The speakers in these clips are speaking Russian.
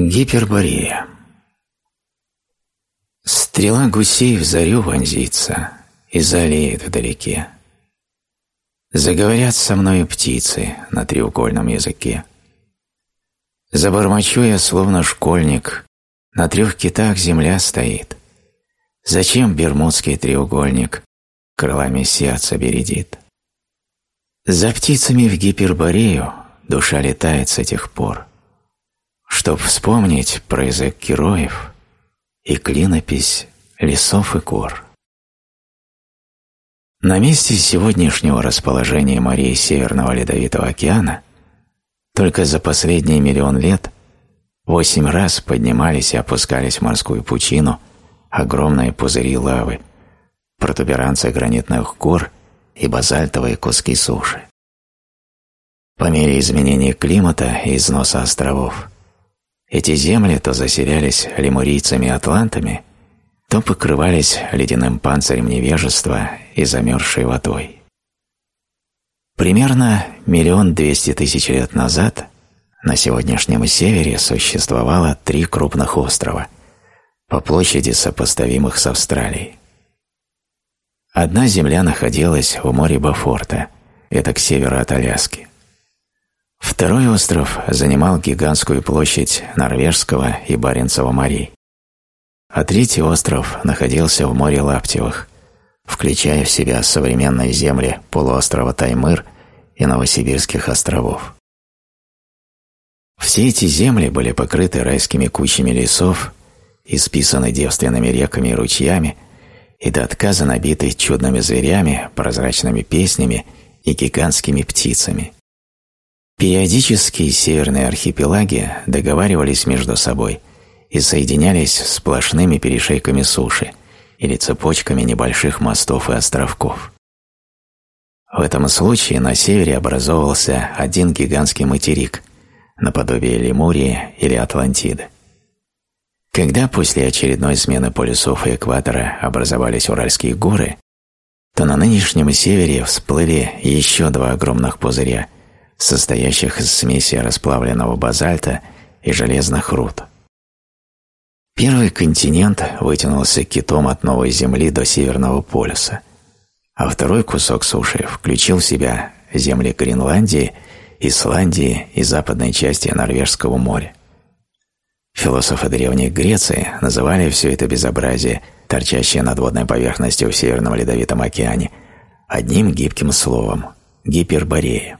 Гиперборея Стрела гусей в зарю вонзится и залеет вдалеке. Заговорят со мною птицы на треугольном языке. Забормочу я, словно школьник, на трех китах земля стоит. Зачем бермудский треугольник крылами сердца бередит? За птицами в Гиперборею душа летает с этих пор, Чтоб вспомнить про язык героев и клинопись лесов и гор. На месте сегодняшнего расположения морей Северного Ледовитого океана только за последние миллион лет восемь раз поднимались и опускались в морскую пучину огромные пузыри лавы, протуберанцы гранитных гор и базальтовые куски суши. По мере изменения климата и износа островов, эти земли то заселялись лемурийцами-атлантами, то покрывались ледяным панцирем невежества и замерзшей водой. Примерно миллион двести тысяч лет назад на сегодняшнем севере существовало три крупных острова, по площади сопоставимых с Австралией. Одна земля находилась в море Бафорта, это к северу от Аляски. Второй остров занимал гигантскую площадь Норвежского и Баренцева морей. А третий остров находился в море Лаптевых, включая в себя современные земли полуострова Таймыр и Новосибирских островов. Все эти земли были покрыты райскими кучами лесов, исписаны девственными реками и ручьями и до отказа набиты чудными зверями, прозрачными песнями и гигантскими птицами. Периодически северные архипелаги договаривались между собой и соединялись сплошными перешейками суши – или цепочками небольших мостов и островков. В этом случае на севере образовывался один гигантский материк, наподобие Лемурии или Атлантиды. Когда после очередной смены полюсов и экватора образовались Уральские горы, то на нынешнем севере всплыли еще два огромных пузыря, состоящих из смеси расплавленного базальта и железных руд. Первый континент вытянулся китом от Новой Земли до Северного полюса, а второй кусок суши включил в себя земли Гренландии, Исландии и западной части Норвежского моря. Философы Древней Греции называли все это безобразие, торчащее над водной поверхностью в Северном Ледовитом океане, одним гибким словом – гиперборея.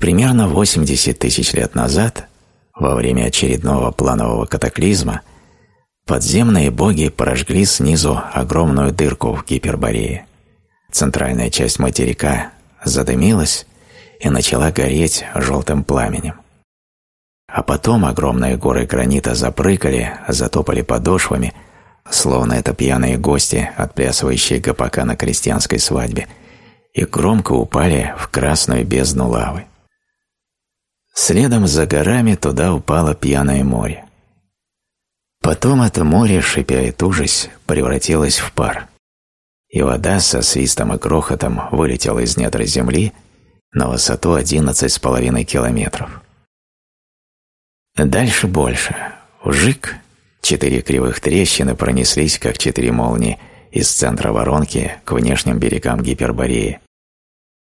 Примерно 80 тысяч лет назад во время очередного планового катаклизма подземные боги прожгли снизу огромную дырку в Гиперборее. Центральная часть материка задымилась и начала гореть желтым пламенем. А потом огромные горы гранита запрыгали, затопали подошвами, словно это пьяные гости, отплясывающие гопака на крестьянской свадьбе, и громко упали в красную бездну лавы. Следом за горами туда упало пьяное море. Потом это море, шипя и тужась, превратилось в пар. И вода со свистом и грохотом вылетела из недр земли на высоту одиннадцать с половиной километров. Дальше больше. Ужик, четыре кривых трещины пронеслись, как четыре молнии, из центра воронки к внешним берегам Гипербореи.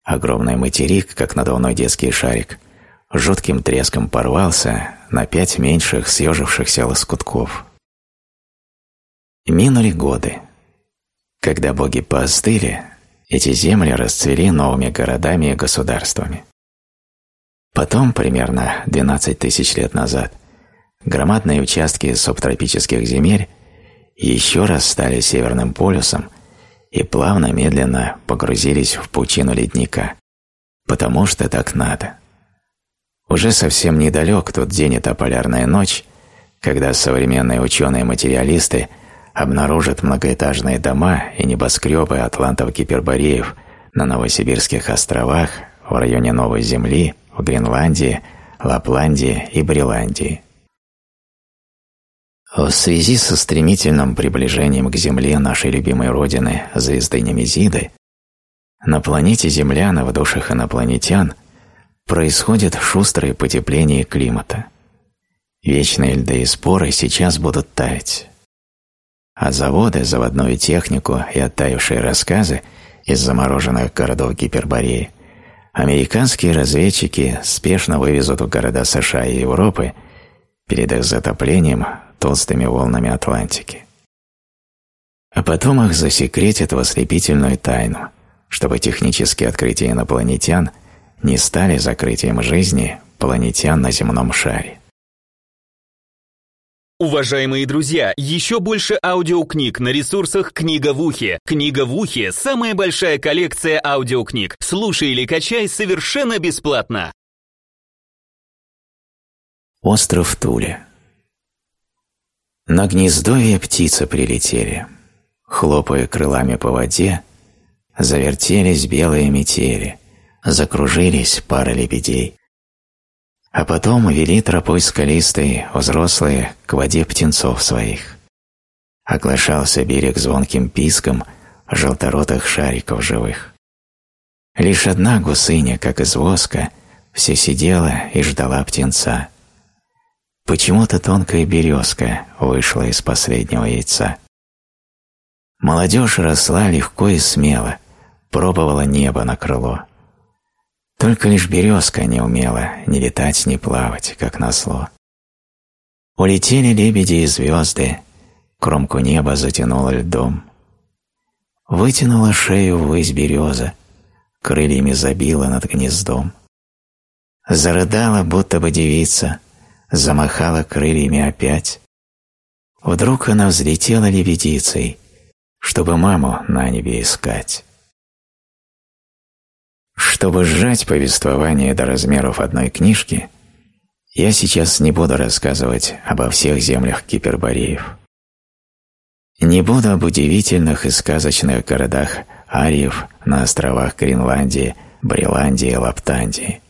Огромный материк, как надувной детский шарик, жутким треском порвался на пять меньших съежившихся лоскутков. Минули годы. Когда боги поостыли, эти земли расцвели новыми городами и государствами. Потом, примерно 12 тысяч лет назад, громадные участки субтропических земель еще раз стали Северным полюсом и плавно-медленно погрузились в пучину ледника, потому что так надо. Уже совсем недалек тот день и та полярная ночь, когда современные ученые-материалисты обнаружат многоэтажные дома и небоскребы атлантов-гипербореев на Новосибирских островах, в районе Новой Земли, в Гренландии, Лапландии и Бриландии. В связи со стремительным приближением к Земле нашей любимой Родины, звезды Немезиды, на планете Земля, в душах инопланетян – происходит шустрое потепление климата. Вечные льды и споры сейчас будут таять. А заводы, заводную технику и оттаившие рассказы из замороженных городов Гипербореи американские разведчики спешно вывезут в города США и Европы перед их затоплением толстыми волнами Атлантики. А потом их засекретят в ослепительную тайну, чтобы технические открытия инопланетян не стали закрытием жизни планетян на земном шаре. Уважаемые друзья, еще больше аудиокниг на ресурсах «Книга в ухе». «Книга в ухе» — самая большая коллекция аудиокниг. Слушай или качай совершенно бесплатно. Остров Туля На гнездовье птицы прилетели, Хлопая крылами по воде, Завертелись белые метели, Закружились пара лебедей. А потом вели тропой скалистой взрослые к воде птенцов своих. Оглашался берег звонким писком желторотых шариков живых. Лишь одна гусыня, как из воска, все сидела и ждала птенца. Почему-то тонкая березка вышла из последнего яйца. Молодежь росла легко и смело, пробовала небо на крыло. Только лишь березка не умела ни летать, ни плавать, как назло. Улетели лебеди и звезды, кромку неба затянуло льдом. Вытянула шею ввысь береза, крыльями забила над гнездом. Зарыдала, будто бы девица, замахала крыльями опять. Вдруг она взлетела лебедицей, чтобы маму на небе искать. Чтобы сжать повествование до размеров одной книжки, я сейчас не буду рассказывать обо всех землях кипербореев. Не буду об удивительных и сказочных городах ариев на островах Гренландии, Бриландии и Лаптандии.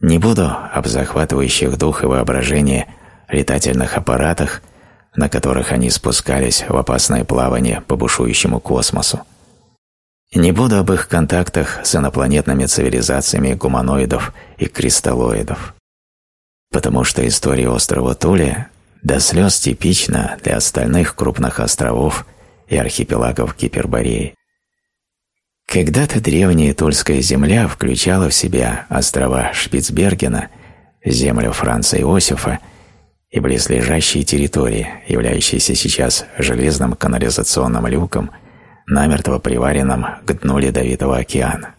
Не буду об захватывающих дух и воображение летательных аппаратах, на которых они спускались в опасное плавание по бушующему космосу. Не буду об их контактах с инопланетными цивилизациями гуманоидов и кристаллоидов, потому что история острова Туля до слез типична для остальных крупных островов и архипелагов Гипербореи. Когда-то древняя Тульская земля включала в себя острова Шпицбергена, землю Франца Иосифа и близлежащие территории, являющиеся сейчас железным канализационным люком – намертво приваренном к дну Ледовитого океана.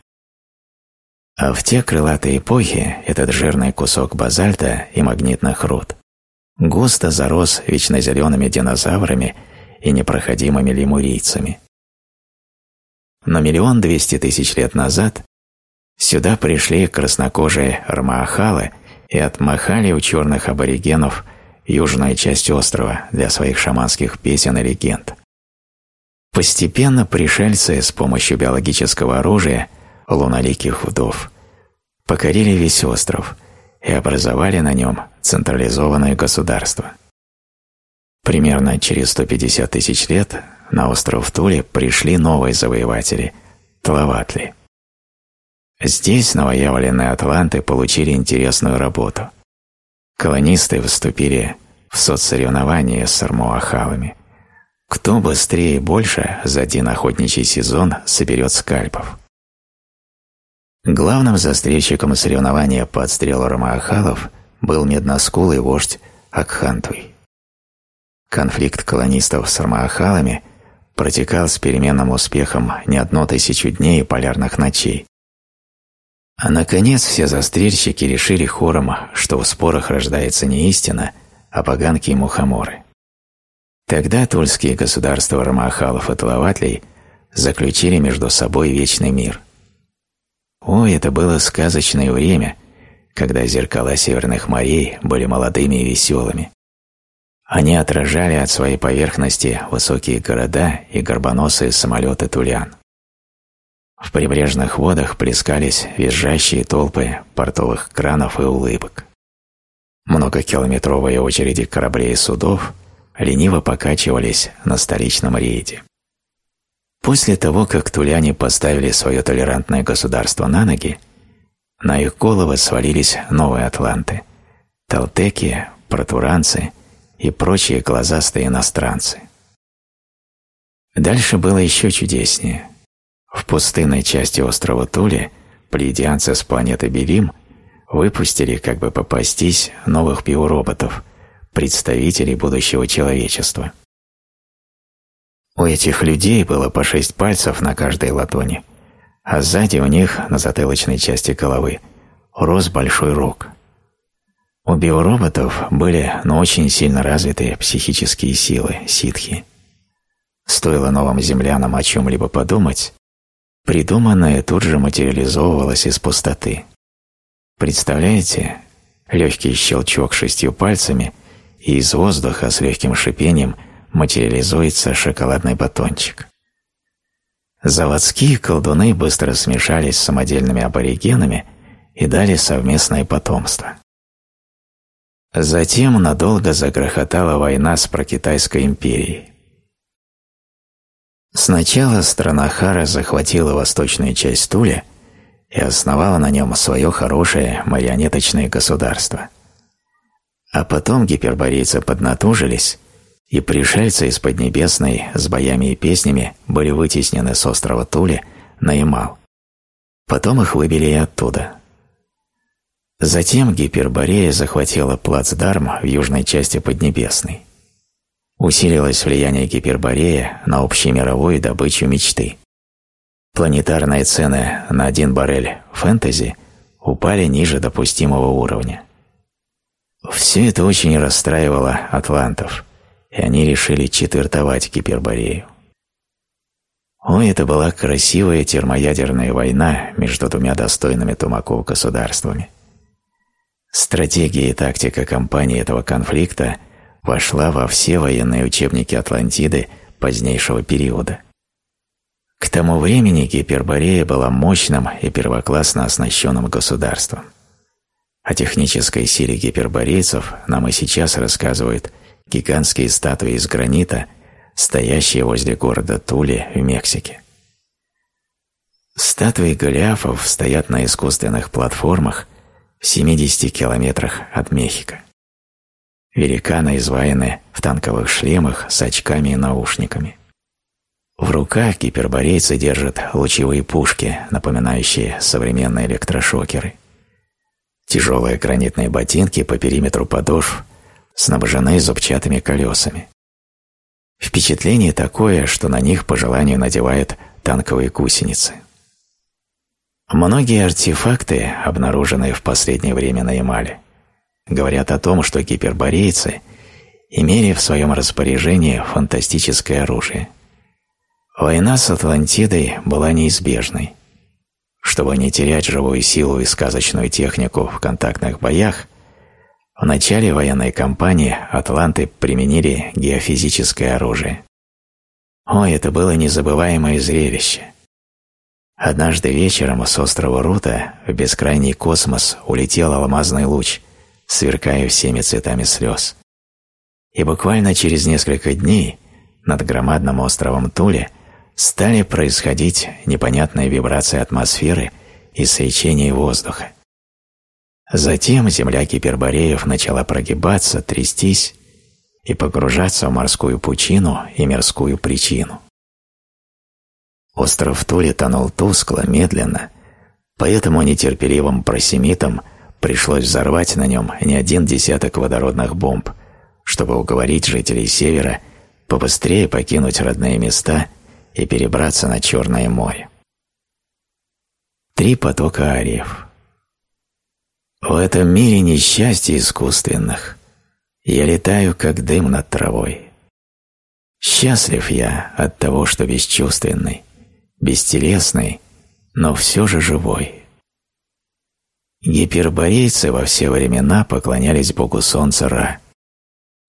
А в те крылатые эпохи этот жирный кусок базальта и магнитных руд густо зарос вечно зелеными динозаврами и непроходимыми лемурийцами. Но миллион двести тысяч лет назад сюда пришли краснокожие армаахалы и отмахали у черных аборигенов южную часть острова для своих шаманских песен и легенд. Постепенно пришельцы с помощью биологического оружия луноликих вдов покорили весь остров и образовали на нем централизованное государство. Примерно через 150 тысяч лет на остров Туле пришли новые завоеватели – Тлаватли. Здесь новоявленные атланты получили интересную работу. Колонисты вступили в соцсоревнования с армуахалами – кто быстрее и больше за один охотничий сезон соберет скальпов? Главным застрельщиком соревнования по отстрелу ромаахалов был медноскулый вождь Акхантуй. Конфликт колонистов с ромаахалами протекал с переменным успехом не одну тысячу дней и полярных ночей. А наконец все застрельщики решили хором, что в спорах рождается не истина, а поганки и мухоморы. Тогда тульские государства Рамахалов и Тлаватлей заключили между собой вечный мир. О, это было сказочное время, когда зеркала северных морей были молодыми и веселыми. Они отражали от своей поверхности высокие города и горбоносые самолеты тулян. В прибрежных водах плескались визжащие толпы портовых кранов и улыбок. Многокилометровые очереди кораблей и судов – лениво покачивались на столичном рейде. После того, как туляне поставили свое толерантное государство на ноги, на их головы свалились новые атланты – Талтеки, протуранцы и прочие глазастые иностранцы. Дальше было еще чудеснее. В пустынной части острова Тули плеядианцы с планеты Белим выпустили, как бы попастись, новых биороботов, представителей будущего человечества. У этих людей было по шесть пальцев на каждой ладони, а сзади у них, на затылочной части головы, рос большой рог. У биороботов были, но очень сильно развитые психические силы, ситхи. Стоило новым землянам о чем-либо подумать, придуманное тут же материализовывалось из пустоты. Представляете, легкий щелчок шестью пальцами, и из воздуха с легким шипением материализуется шоколадный батончик. Заводские колдуны быстро смешались с самодельными аборигенами и дали совместное потомство. Затем надолго загрохотала война с Прокитайской империей. Сначала страна Хара захватила восточную часть Туля и основала на нем свое хорошее марионеточное государство. А потом гиперборейцы поднатужились и пришельцы из Поднебесной с боями и песнями были вытеснены с острова Тули на Ямал. Потом их выбили и оттуда. Затем Гиперборея захватила плацдарм в южной части Поднебесной. Усилилось влияние Гиперборея на общемировую добычу мечты. Планетарные цены на один баррель фэнтези упали ниже допустимого уровня. Все это очень расстраивало атлантов – и они решили четвертовать Гиперборею. Ой, это была красивая термоядерная война между двумя достойными Тумаков государствами. Стратегия и тактика кампании этого конфликта вошла во все военные учебники Атлантиды позднейшего периода. К тому времени Гиперборея была мощным и первоклассно оснащенным государством. О технической силе гиперборейцев нам и сейчас рассказывают – гигантские статуи из гранита, стоящие возле города Тули в Мексике. Статуи Голиафов стоят на искусственных платформах в 70 километрах от Мехико. Великаны изваяны в танковых шлемах с очками и наушниками. В руках гиперборейцы держат лучевые пушки, напоминающие современные электрошокеры. Тяжелые гранитные ботинки по периметру подошв – снабжены зубчатыми колесами. Впечатление такое, что на них по желанию надевают танковые гусеницы. Многие артефакты, обнаруженные в последнее время на Ямале, говорят о том, что гиперборейцы имели в своем распоряжении фантастическое оружие. Война с Атлантидой была неизбежной. Чтобы не терять живую силу и сказочную технику в контактных боях, в начале военной кампании атланты применили геофизическое оружие. О, это было незабываемое зрелище. Однажды вечером с острова Рута в бескрайний космос улетел алмазный луч, сверкая всеми цветами слез. И буквально через несколько дней над громадным островом Туле стали происходить непонятные вибрации атмосферы и свечение воздуха. Затем земля Гипербореев начала прогибаться, трястись и погружаться в морскую пучину и мирскую причину. Остров Тули тонул тускло, медленно, поэтому нетерпеливым просемитам пришлось взорвать на нем не один десяток водородных бомб, чтобы уговорить жителей Севера побыстрее покинуть родные места и перебраться на Черное море. Три потока ариев – в этом мире несчастья искусственных. Я летаю, как дым над травой. Счастлив я от того, что бесчувственный, бестелесный, но все же живой. Гиперборейцы во все времена поклонялись богу солнца Ра,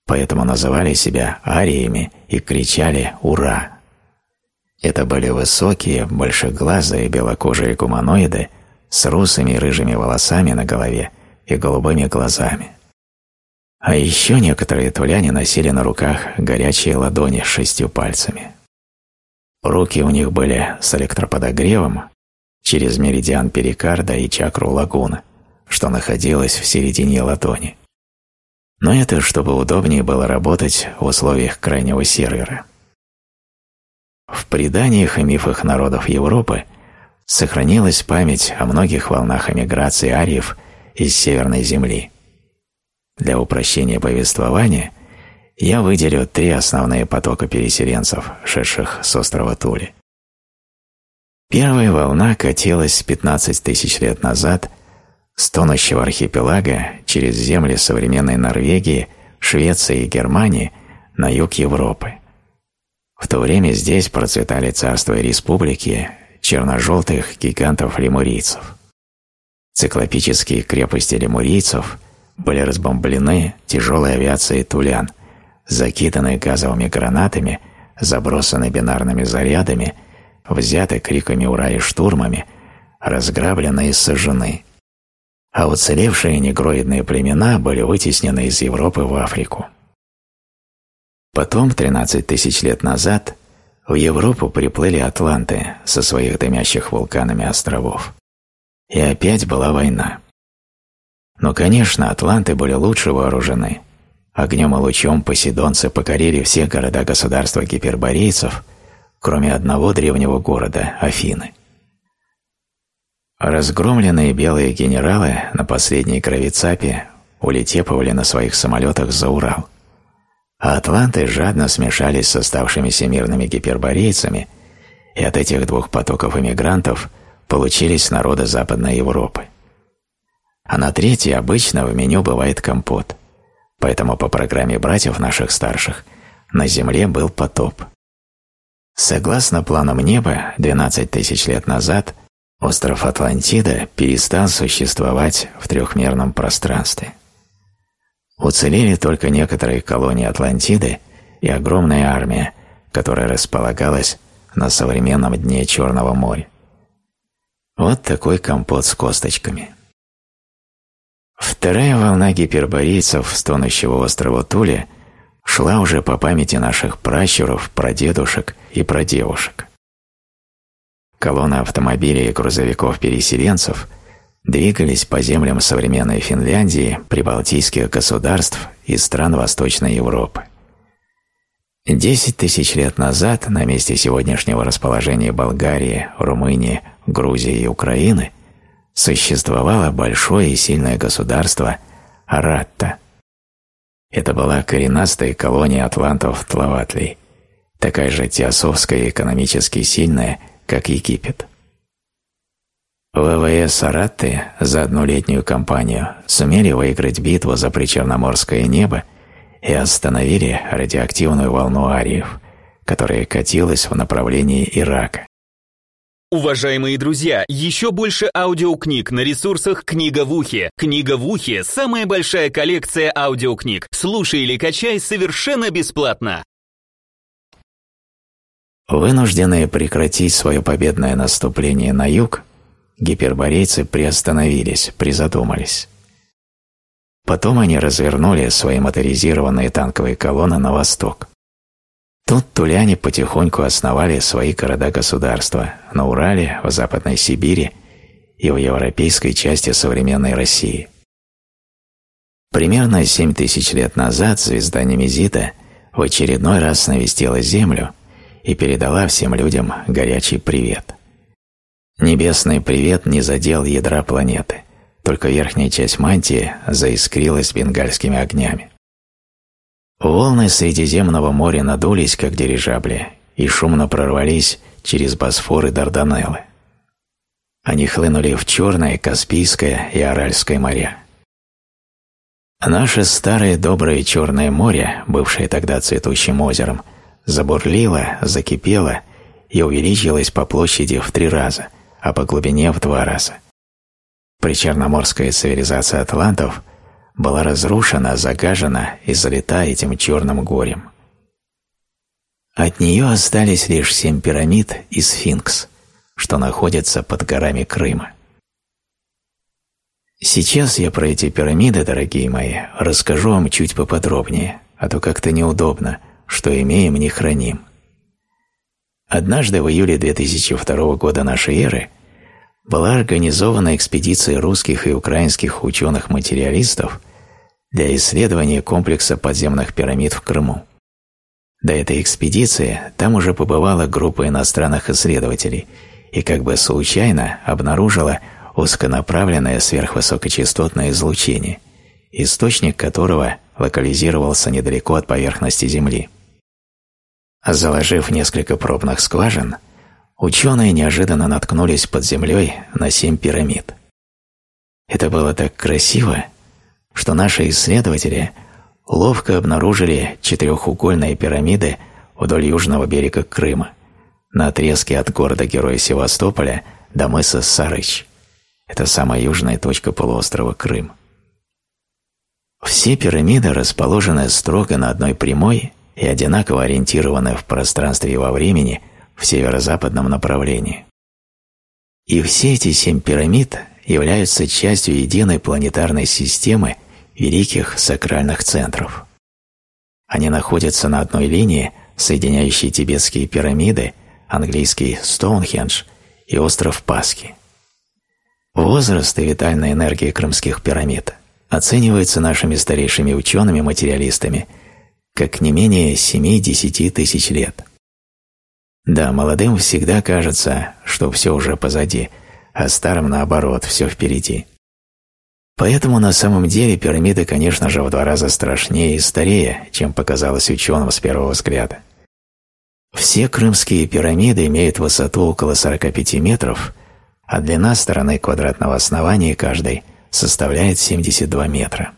поэтому называли себя ариями и кричали «Ура!». Это были высокие, большеглазые, белокожие гуманоиды, с русыми рыжими волосами на голове и голубыми глазами. А еще некоторые туляне носили на руках горячие ладони с шестью пальцами. Руки у них были с электроподогревом через меридиан перикарда и чакру лагуна, что находилась в середине ладони. Но это чтобы удобнее было работать в условиях крайнего сервера. В преданиях и мифах народов Европы сохранилась память о многих волнах эмиграции ариев из Северной Земли. Для упрощения повествования я выделю три основные потока переселенцев, шедших с острова Тули. Первая волна катилась 15 тысяч лет назад с тонущего архипелага через земли современной Норвегии, Швеции и Германии на юг Европы. В то время здесь процветали царства и республики черно-желтых гигантов-лемурийцев. Циклопические крепости лемурийцев были разбомблены тяжелой авиацией тулян, закиданы газовыми гранатами, забросаны бинарными зарядами, взяты криками «Ура!» и штурмами, разграблены и сожжены. А уцелевшие негроидные племена были вытеснены из Европы в Африку. Потом, 13 тысяч лет назад, в Европу приплыли атланты со своих дымящих вулканами островов. И опять была война. Но, конечно, атланты были лучше вооружены. Огнем и лучом поседонцы покорили все города-государства гиперборейцев, кроме одного древнего города – Афины. Разгромленные белые генералы на последней кровицапе улетепывали на своих самолетах за Урал, а атланты жадно смешались с оставшимися мирными гиперборейцами, и от этих двух потоков иммигрантов получились народы Западной Европы а на третьей обычно в меню бывает компот. Поэтому по программе братьев наших старших на Земле был потоп. Согласно планам неба, 12 тысяч лет назад остров Атлантида перестал существовать в трехмерном пространстве. Уцелели только некоторые колонии Атлантиды и огромная армия, которая располагалась на современном дне Черного моря. Вот такой компот с косточками. Вторая волна гиперборейцев с тонущего острова Тули шла уже по памяти наших пращуров, прадедушек и прадевушек. Колонны автомобилей и грузовиков-переселенцев двигались по землям современной Финляндии, прибалтийских государств и стран Восточной Европы. Десять тысяч лет назад на месте сегодняшнего расположения Болгарии, Румынии, Грузии и Украины существовало большое и сильное государство Аратта. Это была коренастая колония атлантов Тлаватлей, такая же теософская и экономически сильная, как Египет. ВВС Аратты за одну летнюю кампанию сумели выиграть битву за причерноморское небо и остановили радиоактивную волну ариев, которая катилась в направлении Ирака. Уважаемые друзья, еще больше аудиокниг на ресурсах «Книга в ухе». «Книга в ухе» — самая большая коллекция аудиокниг. Слушай или качай совершенно бесплатно. Вынужденные прекратить свое победное наступление на юг, гиперборейцы приостановились, призадумались. Потом они развернули свои моторизированные танковые колонны на восток. Тут туляне потихоньку основали свои города-государства на Урале, в Западной Сибири и в европейской части современной России. Примерно 7 тысяч лет назад звезда Немезида в очередной раз навестила Землю и передала всем людям горячий привет. Небесный привет не задел ядра планеты, только верхняя часть мантии заискрилась бенгальскими огнями. Волны Средиземного моря надулись, как дирижабли, и шумно прорвались через Босфор и Дарданеллы. Они хлынули в Черное, Каспийское и Аральское моря. Наше старое доброе Черное море, бывшее тогда цветущим озером, забурлило, закипело и увеличилось по площади в три раза, а по глубине в два раза. Причерноморская цивилизация атлантов – была разрушена, загажена и залита этим черным горем. От нее остались лишь семь пирамид и сфинкс, что находятся под горами Крыма. Сейчас я про эти пирамиды, дорогие мои, расскажу вам чуть поподробнее, а то как-то неудобно, что имеем, не храним. Однажды в июле 2002 года нашей эры была организована экспедиция русских и украинских ученых-материалистов для исследования комплекса подземных пирамид в Крыму. До этой экспедиции там уже побывала группа иностранных исследователей и как бы случайно обнаружила узконаправленное сверхвысокочастотное излучение, источник которого локализировался недалеко от поверхности Земли. Заложив несколько пробных скважин, ученые неожиданно наткнулись под землей на семь пирамид. Это было так красиво, что наши исследователи ловко обнаружили четырехугольные пирамиды вдоль южного берега Крыма, на отрезке от города-героя Севастополя до мыса Сарыч. Это самая южная точка полуострова Крым. Все пирамиды расположены строго на одной прямой и одинаково ориентированы в пространстве и во времени в северо-западном направлении. И все эти семь пирамид являются частью единой планетарной системы великих сакральных центров. Они находятся на одной линии, соединяющей тибетские пирамиды, английский Стоунхендж и остров Пасхи. Возраст и витальная энергия крымских пирамид оценивается нашими старейшими учеными-материалистами как не менее 7-10 тысяч лет. Да, молодым всегда кажется, что все уже позади, а старым наоборот, все впереди. Поэтому на самом деле пирамиды, конечно же, в два раза страшнее и старее, чем показалось ученым с первого взгляда. Все крымские пирамиды имеют высоту около 45 метров, а длина стороны квадратного основания каждой составляет 72 метра.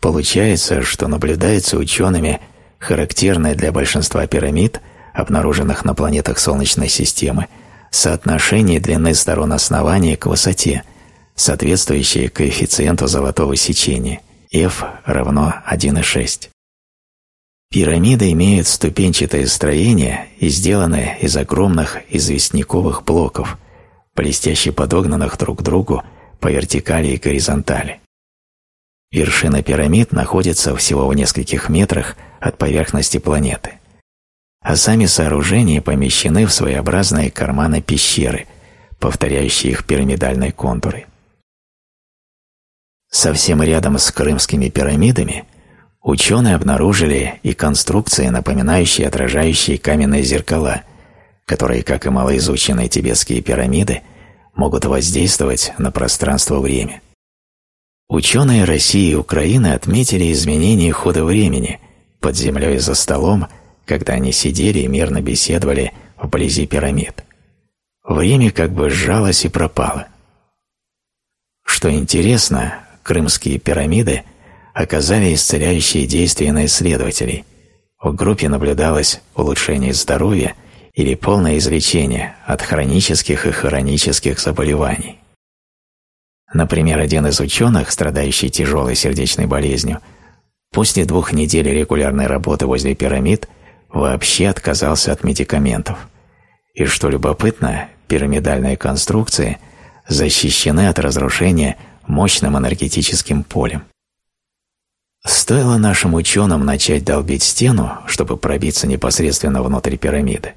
Получается, что наблюдается учеными характерное для большинства пирамид, обнаруженных на планетах Солнечной системы, соотношение длины сторон основания к высоте – соответствующие коэффициенту золотого сечения F равно 1,6. Пирамиды имеют ступенчатое строение и сделаны из огромных известняковых блоков, блестяще подогнанных друг к другу по вертикали и горизонтали. Вершина пирамид находится всего в нескольких метрах от поверхности планеты, а сами сооружения помещены в своеобразные карманы пещеры, повторяющие их пирамидальные контуры. Совсем рядом с крымскими пирамидами ученые обнаружили и конструкции, напоминающие отражающие каменные зеркала, которые, как и малоизученные тибетские пирамиды, могут воздействовать на пространство-время. Ученые России и Украины отметили изменение хода времени под землей за столом, когда они сидели и мирно беседовали вблизи пирамид. Время как бы сжалось и пропало. Что интересно, крымские пирамиды оказали исцеляющие действия на исследователей. В группе наблюдалось улучшение здоровья или полное излечение от хронических и хронических заболеваний. Например, один из ученых, страдающий тяжелой сердечной болезнью, после двух недель регулярной работы возле пирамид вообще отказался от медикаментов. И что любопытно, пирамидальные конструкции защищены от разрушения мощным энергетическим полем. Стоило нашим ученым начать долбить стену, чтобы пробиться непосредственно внутрь пирамиды,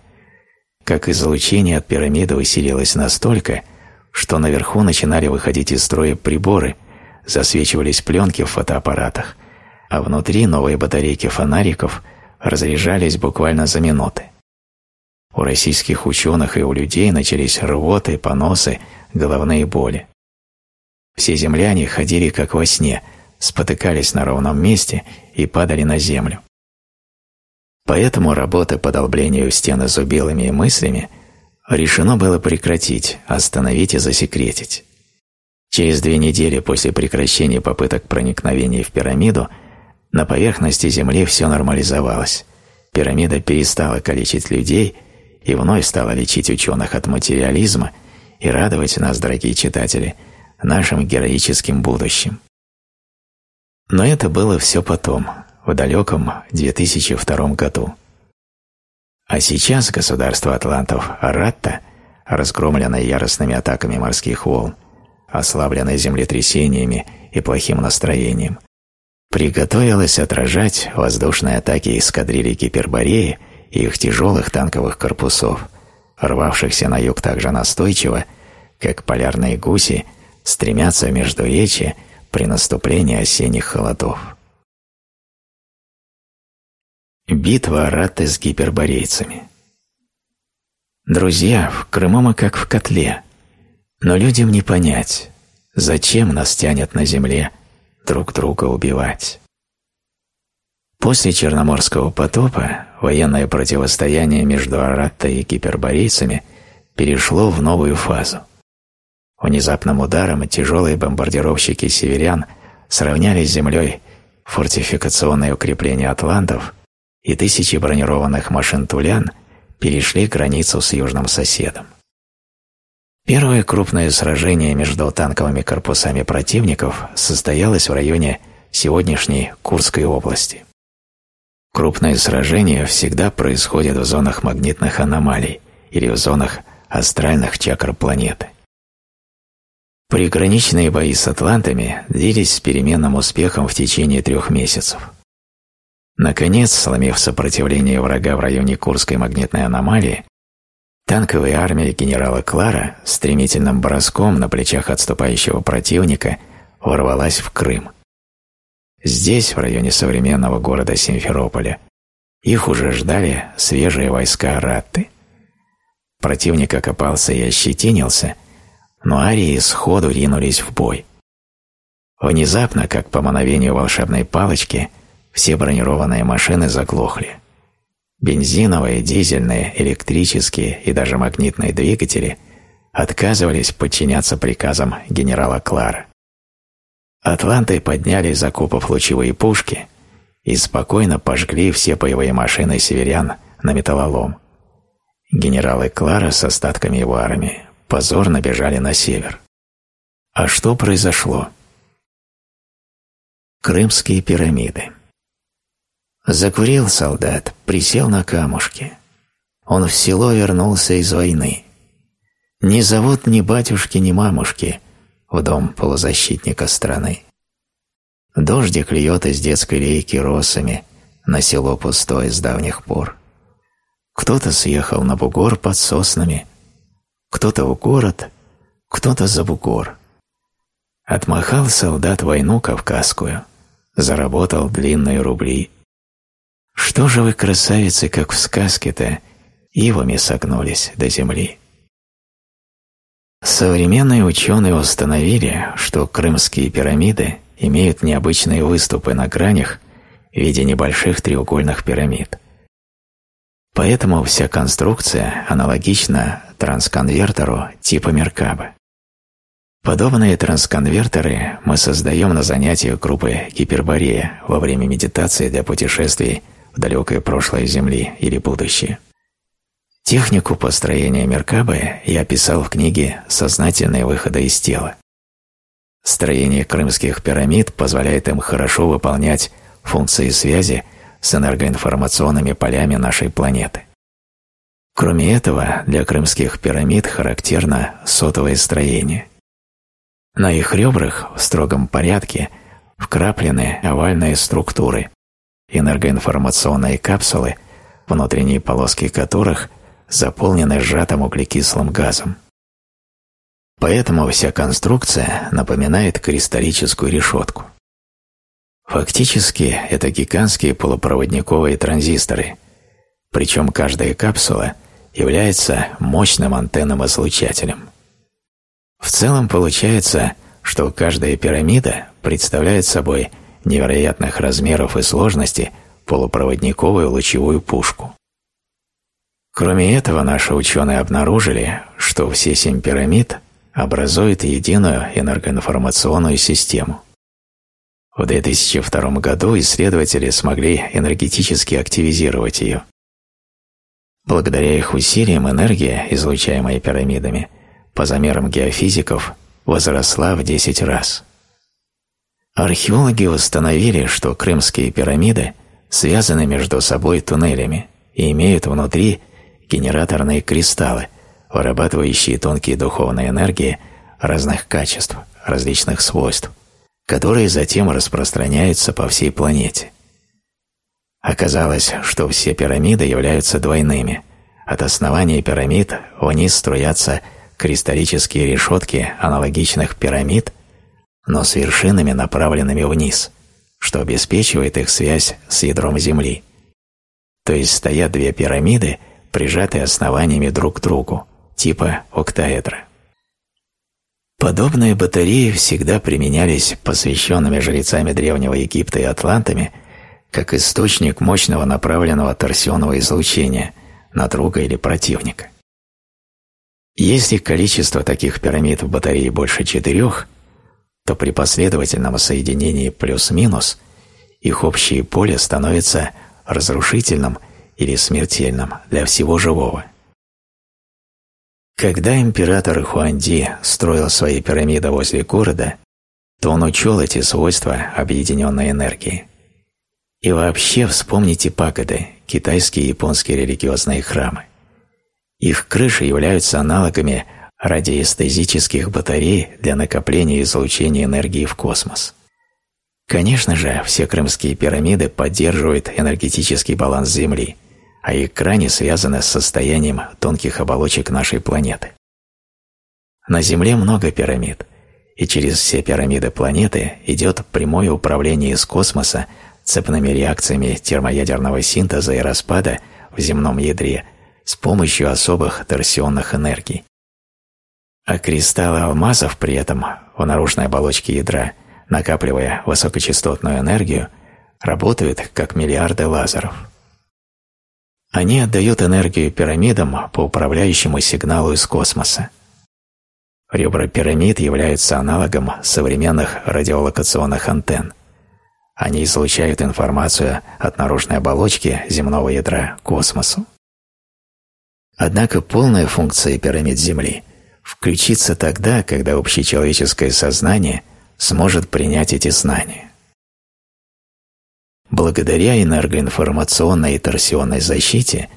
как излучение от пирамиды усилилось настолько, что наверху начинали выходить из строя приборы, засвечивались пленки в фотоаппаратах, а внутри новые батарейки фонариков разряжались буквально за минуты. У российских ученых и у людей начались рвоты, поносы, головные боли. Все земляне ходили как во сне, спотыкались на ровном месте и падали на землю. Поэтому работы по долблению стены зубилами и мыслями решено было прекратить, остановить и засекретить. Через две недели после прекращения попыток проникновения в пирамиду на поверхности Земли все нормализовалось. Пирамида перестала калечить людей и вновь стала лечить ученых от материализма и радовать нас, дорогие читатели – нашим героическим будущим. Но это было все потом, в далеком 2002 году. А сейчас государство атлантов Аратта, разгромленное яростными атаками морских волн, ослабленное землетрясениями и плохим настроением, приготовилось отражать воздушные атаки эскадрильи Гипербореи и их тяжелых танковых корпусов, рвавшихся на юг так же настойчиво, как полярные гуси – стремятся между речи при наступлении осенних холодов. Битва Аратты с гиперборейцами Друзья, в Крыму мы как в котле, но людям не понять, зачем нас тянет на земле друг друга убивать. После Черноморского потопа военное противостояние между Араттой и гиперборейцами перешло в новую фазу. Внезапным ударом тяжелые бомбардировщики северян сравняли с землей фортификационные укрепления атлантов, и тысячи бронированных машин «Тулян» перешли границу с южным соседом. Первое крупное сражение между танковыми корпусами противников состоялось в районе сегодняшней Курской области. Крупные сражения всегда происходят в зонах магнитных аномалий или в зонах астральных чакр планеты. Приграничные бои с атлантами длились с переменным успехом в течение трех месяцев. Наконец, сломив сопротивление врага в районе Курской магнитной аномалии, танковая армия генерала Клара стремительным броском на плечах отступающего противника ворвалась в Крым. Здесь, в районе современного города Симферополя, их уже ждали свежие войска Ратты. Противник окопался и ощетинился, но арии сходу ринулись в бой. Внезапно, как по мановению волшебной палочки, все бронированные машины заглохли. Бензиновые, дизельные, электрические и даже магнитные двигатели отказывались подчиняться приказам генерала Клара. Атланты подняли из окопов лучевые пушки и спокойно пожгли все боевые машины северян на металлолом. Генералы Клара с остатками его армии позорно бежали на север. А что произошло? Крымские пирамиды. Закурил солдат, присел на камушки. Он в село вернулся из войны. Не зовут ни батюшки, ни мамушки – в дом полузащитника страны. Дождик льет из детской лейки росами на село пустое с давних пор. Кто-то съехал на бугор под соснами, кто-то в город, кто-то за бугор. Отмахал солдат войну кавказскую, заработал длинные рубли. Что же вы, красавицы, как в сказке-то, ивами согнулись до земли? Современные ученые установили, что крымские пирамиды имеют необычные выступы на гранях в виде небольших треугольных пирамид. Поэтому вся конструкция аналогична трансконвертеру типа Меркаба. Подобные трансконвертеры мы создаем на занятиях группы Гиперборея во время медитации для путешествий в далекое прошлое Земли или будущее. Технику построения Меркабы я описал в книге «Сознательные выходы из тела». Строение крымских пирамид позволяет им хорошо выполнять функции связи с энергоинформационными полями нашей планеты. Кроме этого, для крымских пирамид характерно сотовое строение. На их ребрах в строгом порядке вкраплены овальные структуры, энергоинформационные капсулы, внутренние полоски которых – заполнены сжатым углекислым газом. Поэтому вся конструкция напоминает кристаллическую решетку. Фактически это гигантские полупроводниковые транзисторы, причем каждая капсула является мощным антенным излучателем. В целом получается, что каждая пирамида представляет собой невероятных размеров и сложности полупроводниковую лучевую пушку. Кроме этого, наши ученые обнаружили, что все семь пирамид образуют единую энергоинформационную систему. В 2002 году исследователи смогли энергетически активизировать ее. Благодаря их усилиям энергия, излучаемая пирамидами, по замерам геофизиков, возросла в 10 раз. Археологи установили, что крымские пирамиды связаны между собой туннелями и имеют внутри генераторные кристаллы, вырабатывающие тонкие духовные энергии разных качеств, различных свойств, которые затем распространяются по всей планете. Оказалось, что все пирамиды являются двойными. От основания пирамид вниз струятся кристаллические решетки аналогичных пирамид, но с вершинами, направленными вниз, что обеспечивает их связь с ядром Земли. То есть стоят две пирамиды, прижатые основаниями друг к другу, типа октаэдра. Подобные батареи всегда применялись посвященными жрецами Древнего Египта и атлантами как источник мощного направленного торсионного излучения на друга или противника. Если количество таких пирамид в батарее больше четырех, то при последовательном соединении плюс-минус их общее поле становится разрушительным или смертельным для всего живого. Когда император Хуанди строил свои пирамиды возле города, то он учел эти свойства объединенной энергии. И вообще вспомните пагоды, китайские и японские религиозные храмы. Их крыши являются аналогами радиоэстезических батарей для накопления излучения энергии в космос. Конечно же, все крымские пирамиды поддерживают энергетический баланс Земли, а их грани связаны с состоянием тонких оболочек нашей планеты. На Земле много пирамид, и через все пирамиды планеты идет прямое управление из космоса цепными реакциями термоядерного синтеза и распада в земном ядре с помощью особых торсионных энергий. А кристаллы алмазов при этом в наружной оболочке ядра, накапливая высокочастотную энергию, работают как миллиарды лазеров. Они отдают энергию пирамидам по управляющему сигналу из космоса. Ребра пирамид являются аналогом современных радиолокационных антенн. Они излучают информацию от наружной оболочки земного ядра космосу. Однако полная функция пирамид Земли включится тогда, когда общечеловеческое сознание сможет принять эти знания. Благодаря энергоинформационной и торсионной защите,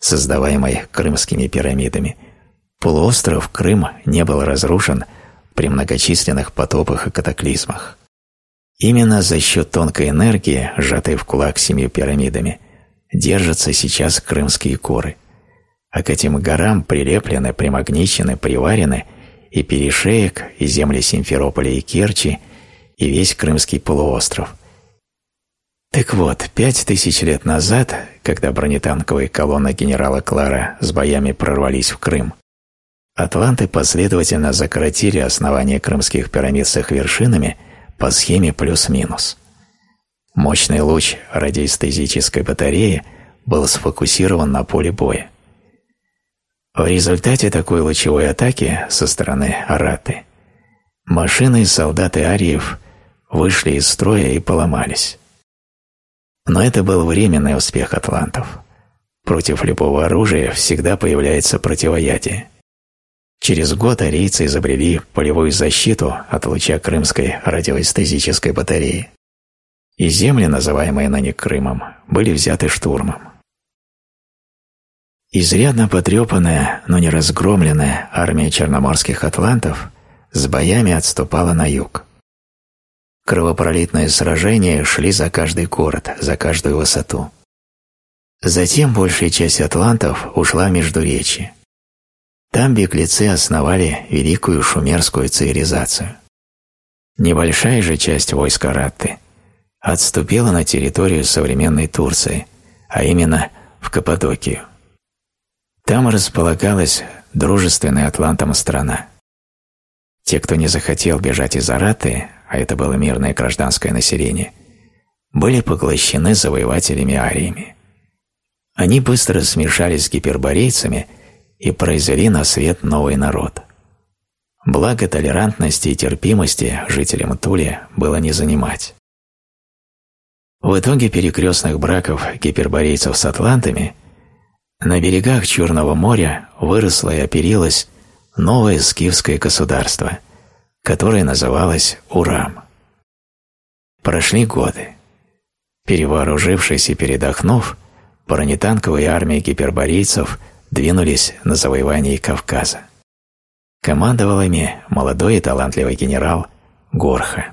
создаваемой крымскими пирамидами, полуостров Крым не был разрушен при многочисленных потопах и катаклизмах. Именно за счет тонкой энергии, сжатой в кулак семью пирамидами, держатся сейчас крымские коры, а к этим горам прилеплены, примагничены, приварены и перешеек, и земли Симферополя и Керчи, и весь Крымский полуостров. Так вот, пять тысяч лет назад, когда бронетанковые колонны генерала Клара с боями прорвались в Крым, атланты последовательно закоротили основание крымских пирамид с их вершинами – по схеме плюс-минус. Мощный луч радиоэстезической батареи был сфокусирован на поле боя. В результате такой лучевой атаки со стороны Араты машины и солдаты Ариев вышли из строя и поломались. Но это был временный успех атлантов. Против любого оружия всегда появляется противоядие. Через год арийцы изобрели полевую защиту от луча крымской радиоэстезической батареи. И земли, называемые ныне Крымом, были взяты штурмом. Изрядно потрепанная, но не разгромленная армия черноморских атлантов с боями отступала на юг. Кровопролитные сражения шли за каждый город, за каждую высоту. Затем большая часть атлантов ушла между речи. Там беглецы основали великую шумерскую цивилизацию. Небольшая же часть войска Ратты отступила на территорию современной Турции, а именно в Каппадокию. Там располагалась дружественная Атлантам страна. Те, кто не захотел бежать из Араты, а это было мирное гражданское население, были поглощены завоевателями-ариями. Они быстро смешались с гиперборейцами – и произвели на свет новый народ. Благо толерантности и терпимости жителям Тули было не занимать. В итоге перекрестных браков гиперборейцев с атлантами на берегах Черного моря выросло и оперилось новое скифское государство, которое называлось Урам. Прошли годы. Перевооружившись и передохнув, бронетанковые армии гиперборейцев – двинулись на завоевание Кавказа. Командовал ими молодой и талантливый генерал Горха.